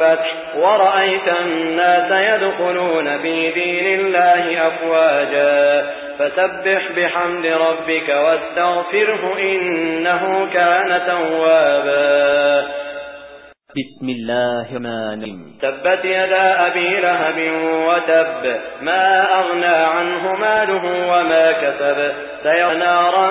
والفتح ورأيت الناس يدخلون في دين الله أفواجا. فسبح بحمد ربك واستغفره إنه كان توابا. بسم الله الرحمن تبت يدا أبي لهب وتب. ما أغنى عنه ماله وما كسب. سير نارا